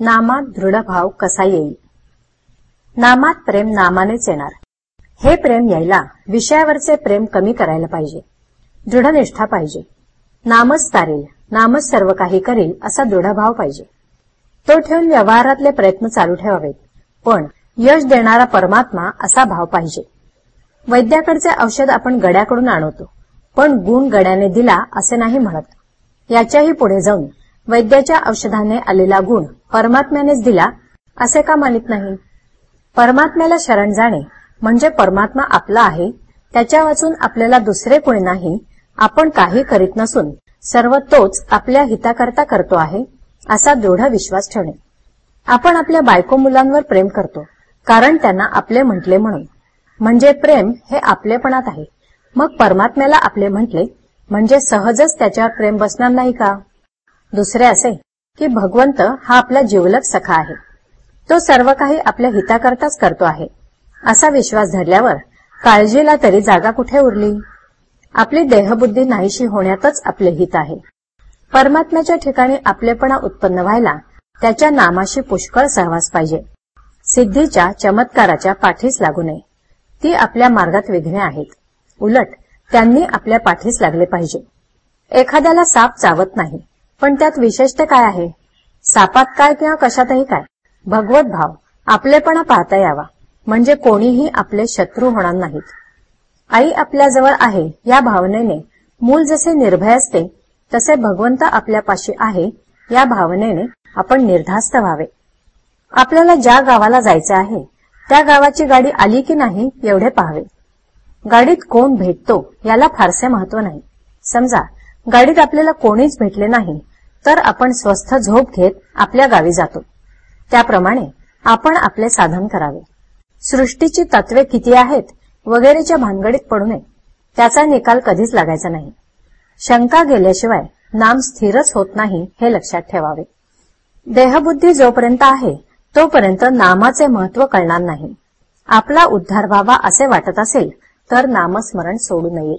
नामात दृढ भाव कसा येईल? नामात प्रेम नामानेच येणार. हे प्रेम यायला विषयावरचे प्रेम कमी करायला पाहिजे. दृढनिष्ठा पाहिजे. नामच तारेल नामच सर्व काही करेल असा दृढभाव पाहिजे. तो ठेवून व्यवहारातले प्रयत्न चालू ठेवावेत. पण यश देणारा परमात्मा असा भाव पाहिजे. वैद्याकडचे औषध आपण गड्याकडून आणवतो पण गुण गड्याने दिला असे नाही म्हणत. याच्याही पुढे जाऊन वैद्याच्या औषधाने आलेला गुण परमात्म्यानेच दिला असे का मानित नाही? परमात्म्याला शरण जाणे म्हणजे परमात्मा आपला आहे त्याच्या वाचून आपल्याला दुसरे कोणी नाही आपण काही करीत नसून सर्व तोच आपल्या हिताकरता करतो आहे असा दृढ विश्वास ठेवणे. आपण आपल्या बायको मुलांवर प्रेम करतो कारण त्यांना आपले म्हटले म्हणून. म्हणजे प्रेम हे आपलेपणात आहे. मग परमात्म्याला आपले म्हटले म्हणजे सहजच त्याच्यावर प्रेम बसणार नाही का? दुसरे असे की भगवंत हा आपला जिवलक सखा आहे. तो सर्व काही आपल्या हिताकरताच करतो आहे. असा विश्वास धरल्यावर काळजीला तरी जागा कुठे उरली? आपली देहबुद्धी नाहीशी होण्यातच आपले हित आहे. परमात्म्याच्या ठिकाणी आपलेपणा उत्पन्न व्हायला त्याच्या नामाशी पुष्कळ सहवास पाहिजे. सिद्धीच्या चमत्काराच्या पाठीस लागू नये. ती आपल्या मार्गात विघ्ने आहेत. उलट त्यांनी आपल्या पाठीस लागले पाहिजे. एखाद्याला साप चावत नाही. पण त्यात विशेषते काय आहे? सापात काय किंवा कशातही काय? भगवत भाव आपलेपणा पाहता यावा. म्हणजे कोणीही आपले शत्रू होणार नाहीत. आई आपल्याजवळ आहे या भावनेने. मूल जसे निर्भय असते तसे भगवंत आपल्यापाशी आहे या भावनेने आपण निर्धास्त व्हावे. आपल्याला ज्या गावाला जायचे आहे त्या गावाची गाडी आली की नाही एवढे पाहावे. गाडीत कोण भेटतो याला फारसे महत्त्व नाही. समजा गाडीत आपल्याला कोणीच भेटले नाही तर आपण स्वस्थ झोप घेत आपल्या गावी जातो. त्याप्रमाणे आपण आपले साधन करावे. सृष्टीची तत्वे किती आहेत वगैरेच्या भानगडीत पडू नये. त्याचा निकाल कधीच लागायचा नाही. शंका गेल्याशिवाय नाम स्थिरच होत नाही हे लक्षात ठेवावे. देहबुद्धी जोपर्यंत आहे तोपर्यंत नामाचे महत्त्व कळणार नाही. आपला उद्धार व्हावा असे वाटत असेल तर नामस्मरण सोडू नये.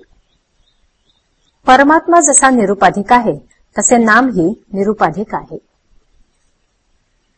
परमात्मा जसा निरुपाधिक आहे तसे नामही निरुपाधिक आहे.